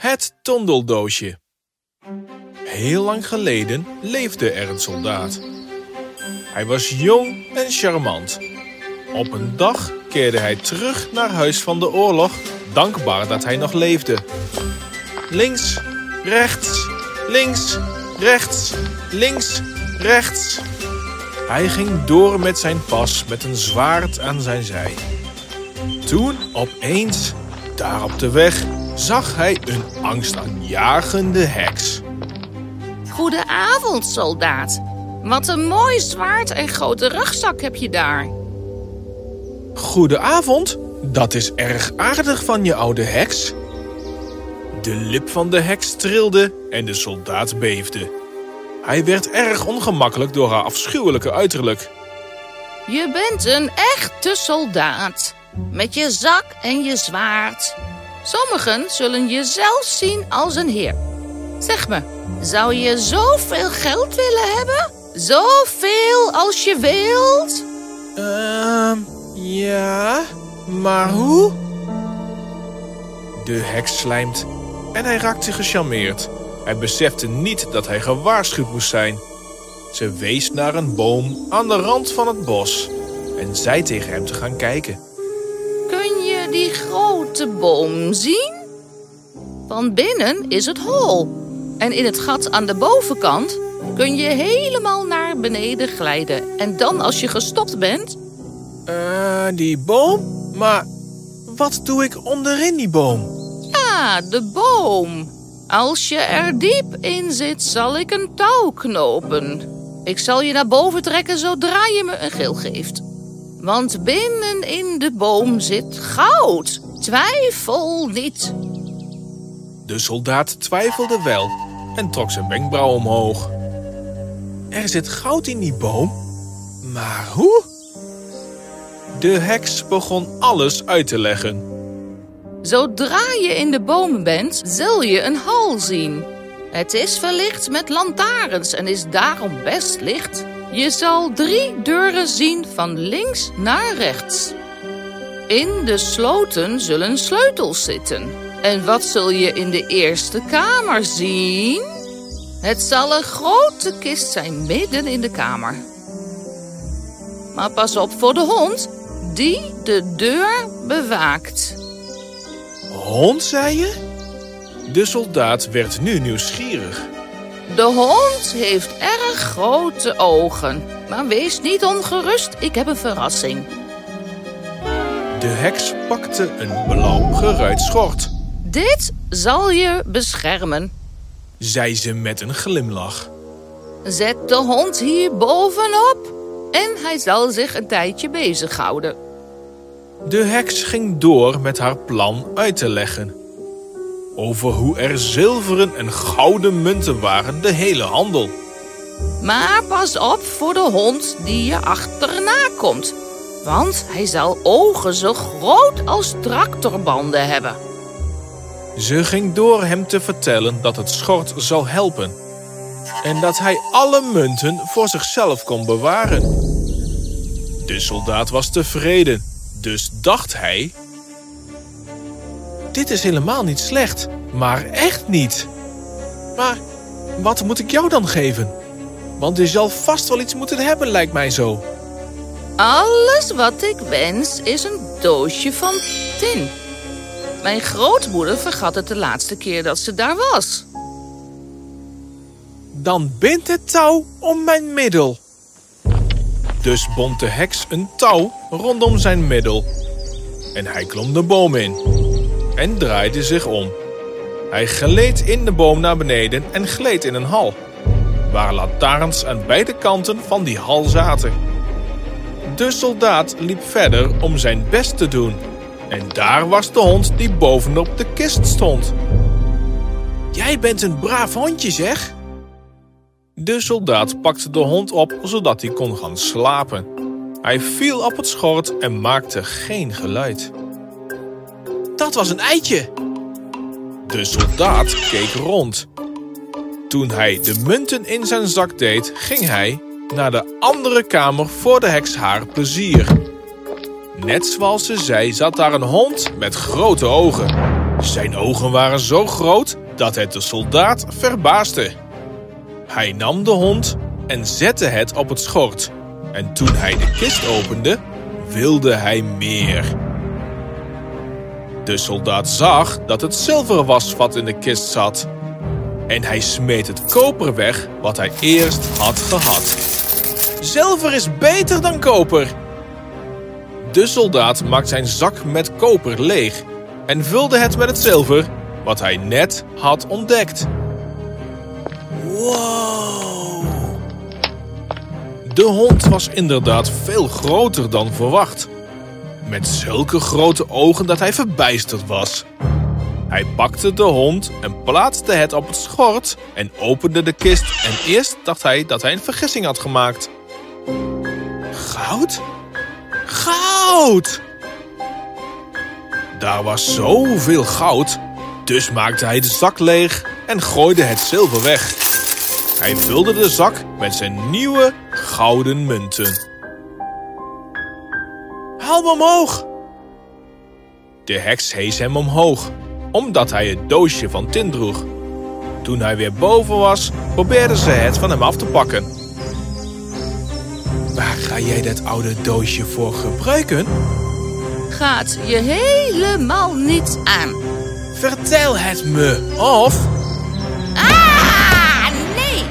Het tondeldoosje. Heel lang geleden leefde er een soldaat. Hij was jong en charmant. Op een dag keerde hij terug naar huis van de oorlog, dankbaar dat hij nog leefde. Links, rechts, links, rechts, links, rechts. Hij ging door met zijn pas met een zwaard aan zijn zij. Toen opeens, daar op de weg, zag hij een angstaanjagende heks. Goedenavond, soldaat. Wat een mooi zwaard en grote rugzak heb je daar. Goedenavond, dat is erg aardig van je oude heks. De lip van de heks trilde en de soldaat beefde. Hij werd erg ongemakkelijk door haar afschuwelijke uiterlijk. Je bent een echte soldaat. Met je zak en je zwaard. Sommigen zullen je zelfs zien als een heer. Zeg me, zou je zoveel geld willen hebben? Zoveel als je wilt? Ehm, ja, maar hoe? De heks slijmt en hij raakte gecharmeerd. Hij besefte niet dat hij gewaarschuwd moest zijn. Ze wees naar een boom aan de rand van het bos en zei tegen hem te gaan kijken. Die grote boom zien? Van binnen is het hol. En in het gat aan de bovenkant kun je helemaal naar beneden glijden. En dan als je gestopt bent... Eh, die boom? Maar wat doe ik onderin die boom? Ja, de boom. Als je er diep in zit, zal ik een touw knopen. Ik zal je naar boven trekken zodra je me een gil geeft. Want binnen in de boom zit goud. Twijfel niet. De soldaat twijfelde wel en trok zijn wenkbrauw omhoog. Er zit goud in die boom, maar hoe? De heks begon alles uit te leggen. Zodra je in de boom bent, zul je een hal zien. Het is verlicht met lantaarns en is daarom best licht. Je zal drie deuren zien van links naar rechts. In de sloten zullen sleutels zitten. En wat zul je in de eerste kamer zien? Het zal een grote kist zijn midden in de kamer. Maar pas op voor de hond die de deur bewaakt. Hond, zei je? De soldaat werd nu nieuwsgierig. De hond heeft erg grote ogen. Maar wees niet ongerust, ik heb een verrassing. De heks pakte een blauw geruit schort, Dit zal je beschermen. zei ze met een glimlach. Zet de hond hier bovenop en hij zal zich een tijdje bezighouden. De heks ging door met haar plan uit te leggen. Over hoe er zilveren en gouden munten waren, de hele handel. Maar pas op voor de hond die je achterna komt. Want hij zal ogen zo groot als tractorbanden hebben. Ze ging door hem te vertellen dat het schort zou helpen. En dat hij alle munten voor zichzelf kon bewaren. De soldaat was tevreden, dus dacht hij... Dit is helemaal niet slecht, maar echt niet. Maar wat moet ik jou dan geven? Want je zal vast wel iets moeten hebben, lijkt mij zo. Alles wat ik wens is een doosje van tin. Mijn grootmoeder vergat het de laatste keer dat ze daar was. Dan bindt het touw om mijn middel. Dus bond de heks een touw rondom zijn middel. En hij klom de boom in. En draaide zich om. Hij gleed in de boom naar beneden en gleed in een hal. Waar lantaarns aan beide kanten van die hal zaten. De soldaat liep verder om zijn best te doen. En daar was de hond die bovenop de kist stond. Jij bent een braaf hondje, zeg. De soldaat pakte de hond op zodat hij kon gaan slapen. Hij viel op het schort en maakte geen geluid. Dat was een eitje. De soldaat keek rond. Toen hij de munten in zijn zak deed, ging hij naar de andere kamer voor de heks haar plezier. Net zoals ze zei, zat daar een hond met grote ogen. Zijn ogen waren zo groot dat het de soldaat verbaasde. Hij nam de hond en zette het op het schort. En toen hij de kist opende, wilde hij meer. De soldaat zag dat het zilver was wat in de kist zat. En hij smeet het koper weg wat hij eerst had gehad. Zilver is beter dan koper. De soldaat maakte zijn zak met koper leeg en vulde het met het zilver wat hij net had ontdekt. Wow! De hond was inderdaad veel groter dan verwacht. Met zulke grote ogen dat hij verbijsterd was. Hij pakte de hond en plaatste het op het schort en opende de kist. En eerst dacht hij dat hij een vergissing had gemaakt. Goud? Goud! Daar was zoveel goud, dus maakte hij de zak leeg en gooide het zilver weg. Hij vulde de zak met zijn nieuwe gouden munten. Haal me omhoog! De heks hees hem omhoog, omdat hij het doosje van tin droeg. Toen hij weer boven was, probeerde ze het van hem af te pakken. Waar ga jij dat oude doosje voor gebruiken? Gaat je helemaal niets aan. Vertel het me, of... Ah, nee!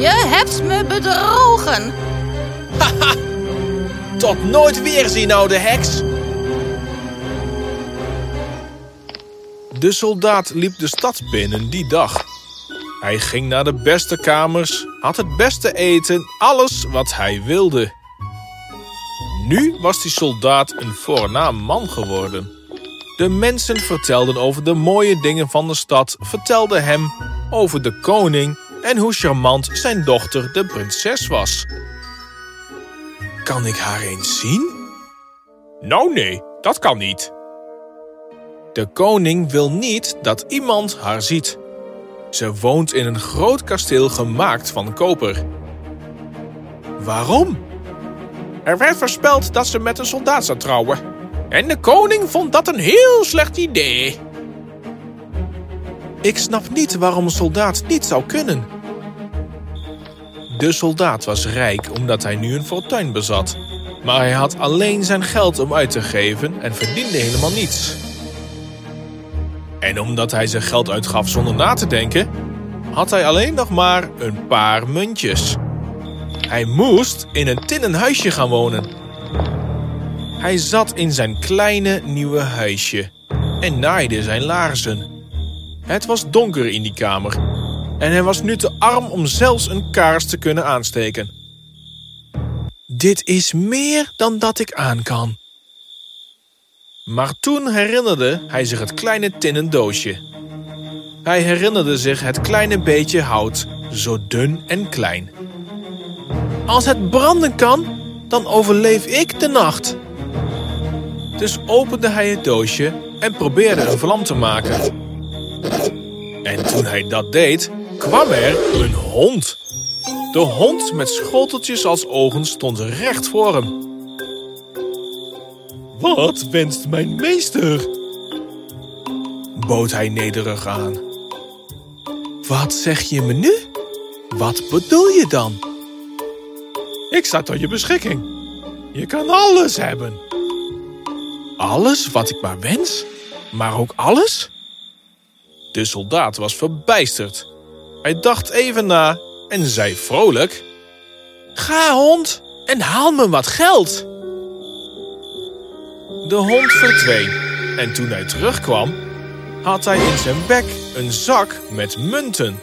Je hebt me bedrogen. Tot nooit weer zien, oude heks! De soldaat liep de stad binnen die dag. Hij ging naar de beste kamers, had het beste eten, alles wat hij wilde. Nu was die soldaat een voornaam man geworden. De mensen vertelden over de mooie dingen van de stad, vertelden hem over de koning en hoe charmant zijn dochter de prinses was. Kan ik haar eens zien? Nou nee, dat kan niet. De koning wil niet dat iemand haar ziet. Ze woont in een groot kasteel gemaakt van koper. Waarom? Er werd voorspeld dat ze met een soldaat zou trouwen. En de koning vond dat een heel slecht idee. Ik snap niet waarom een soldaat niet zou kunnen. De soldaat was rijk omdat hij nu een fortuin bezat. Maar hij had alleen zijn geld om uit te geven en verdiende helemaal niets. En omdat hij zijn geld uitgaf zonder na te denken, had hij alleen nog maar een paar muntjes. Hij moest in een tinnen huisje gaan wonen. Hij zat in zijn kleine nieuwe huisje en naaide zijn laarzen. Het was donker in die kamer en hij was nu te arm om zelfs een kaars te kunnen aansteken. Dit is meer dan dat ik aan kan. Maar toen herinnerde hij zich het kleine tinnen doosje. Hij herinnerde zich het kleine beetje hout, zo dun en klein. Als het branden kan, dan overleef ik de nacht. Dus opende hij het doosje en probeerde een vlam te maken. En toen hij dat deed, kwam er een hond. De hond met schoteltjes als ogen stond recht voor hem. Wat wenst mijn meester? bood hij nederig aan. Wat zeg je me nu? Wat bedoel je dan? Ik sta tot je beschikking. Je kan alles hebben. Alles wat ik maar wens? Maar ook alles? De soldaat was verbijsterd. Hij dacht even na en zei vrolijk... Ga, hond, en haal me wat geld. De hond verdween en toen hij terugkwam... had hij in zijn bek een zak met munten.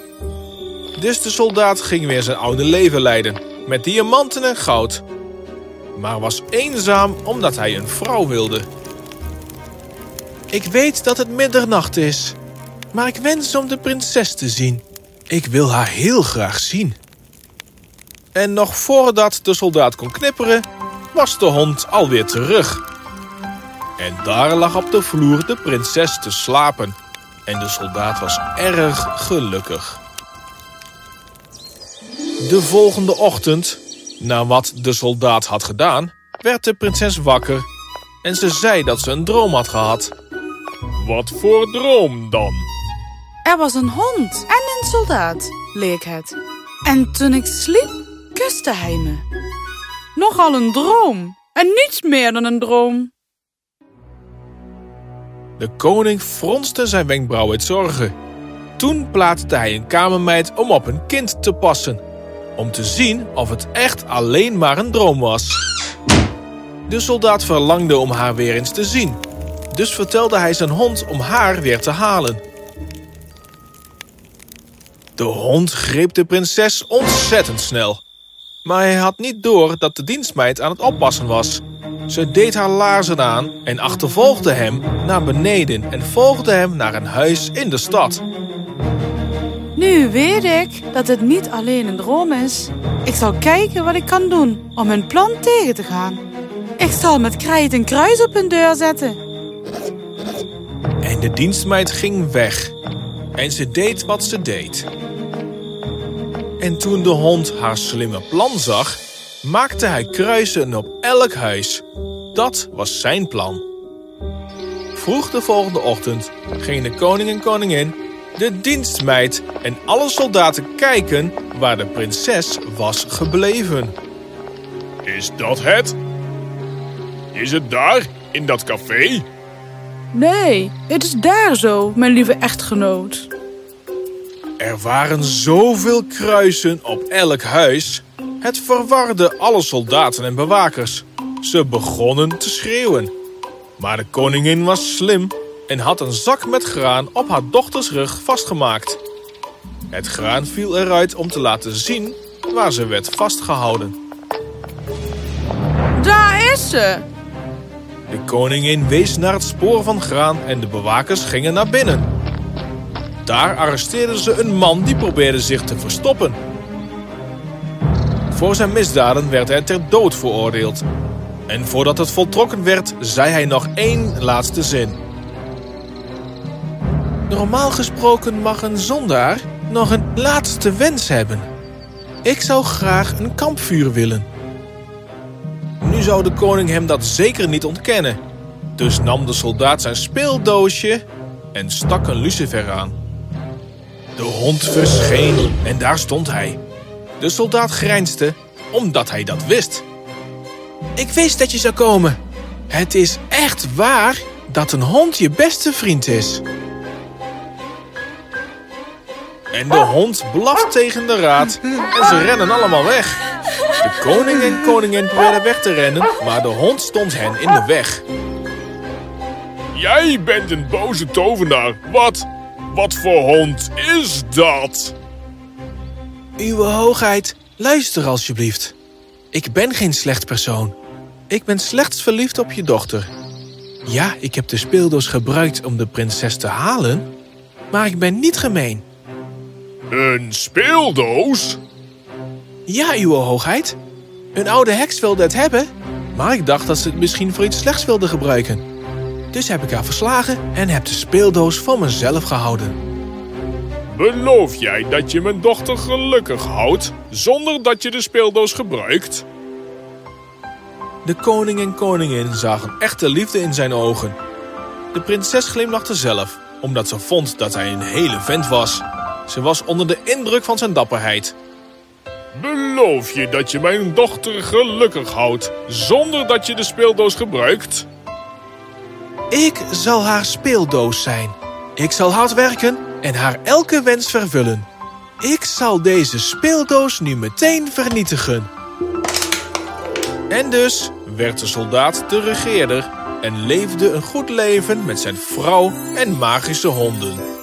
Dus de soldaat ging weer zijn oude leven leiden... met diamanten en goud. Maar was eenzaam omdat hij een vrouw wilde. Ik weet dat het middernacht is... maar ik wens om de prinses te zien... Ik wil haar heel graag zien. En nog voordat de soldaat kon knipperen, was de hond alweer terug. En daar lag op de vloer de prinses te slapen. En de soldaat was erg gelukkig. De volgende ochtend, na wat de soldaat had gedaan, werd de prinses wakker en ze zei dat ze een droom had gehad. Wat voor droom dan? Er was een hond en een soldaat, leek het. En toen ik sliep, kuste hij me. Nogal een droom. En niets meer dan een droom. De koning fronste zijn wenkbrauwen uit zorgen. Toen plaatste hij een kamermeid om op een kind te passen. Om te zien of het echt alleen maar een droom was. De soldaat verlangde om haar weer eens te zien. Dus vertelde hij zijn hond om haar weer te halen. De hond greep de prinses ontzettend snel. Maar hij had niet door dat de dienstmeid aan het oppassen was. Ze deed haar laarzen aan en achtervolgde hem naar beneden en volgde hem naar een huis in de stad. Nu weet ik dat het niet alleen een droom is. Ik zal kijken wat ik kan doen om hun plan tegen te gaan. Ik zal met krijt een kruis op hun deur zetten. En de dienstmeid ging weg. En ze deed wat ze deed. En toen de hond haar slimme plan zag, maakte hij kruisen op elk huis. Dat was zijn plan. Vroeg de volgende ochtend gingen de koning en koningin, de dienstmeid en alle soldaten kijken waar de prinses was gebleven. Is dat het? Is het daar, in dat café? Nee, het is daar zo, mijn lieve echtgenoot. Er waren zoveel kruisen op elk huis. Het verwarde alle soldaten en bewakers. Ze begonnen te schreeuwen. Maar de koningin was slim en had een zak met graan op haar dochters rug vastgemaakt. Het graan viel eruit om te laten zien waar ze werd vastgehouden. Daar is ze! De koningin wees naar het spoor van graan en de bewakers gingen naar binnen. Daar arresteerden ze een man die probeerde zich te verstoppen. Voor zijn misdaden werd hij ter dood veroordeeld. En voordat het voltrokken werd, zei hij nog één laatste zin. Normaal gesproken mag een zondaar nog een laatste wens hebben. Ik zou graag een kampvuur willen. Nu zou de koning hem dat zeker niet ontkennen. Dus nam de soldaat zijn speeldoosje en stak een lucifer aan. De hond verscheen en daar stond hij. De soldaat grijnsde, omdat hij dat wist. Ik wist dat je zou komen. Het is echt waar dat een hond je beste vriend is. En de hond blaft tegen de raad en ze rennen allemaal weg. De koning en koningin probeerden weg te rennen, maar de hond stond hen in de weg. Jij bent een boze tovenaar. Wat? Wat voor hond is dat? Uwe hoogheid, luister alsjeblieft. Ik ben geen slecht persoon. Ik ben slechts verliefd op je dochter. Ja, ik heb de speeldoos gebruikt om de prinses te halen, maar ik ben niet gemeen. Een speeldoos? Ja, uw hoogheid. Een oude heks wilde het hebben, maar ik dacht dat ze het misschien voor iets slechts wilde gebruiken. Dus heb ik haar verslagen en heb de speeldoos voor mezelf gehouden. Beloof jij dat je mijn dochter gelukkig houdt, zonder dat je de speeldoos gebruikt? De koning en koningin zagen echte liefde in zijn ogen. De prinses glimlachte zelf, omdat ze vond dat hij een hele vent was. Ze was onder de indruk van zijn dapperheid. Beloof je dat je mijn dochter gelukkig houdt, zonder dat je de speeldoos gebruikt? Ik zal haar speeldoos zijn. Ik zal hard werken en haar elke wens vervullen. Ik zal deze speeldoos nu meteen vernietigen. En dus werd de soldaat de regeerder en leefde een goed leven met zijn vrouw en magische honden.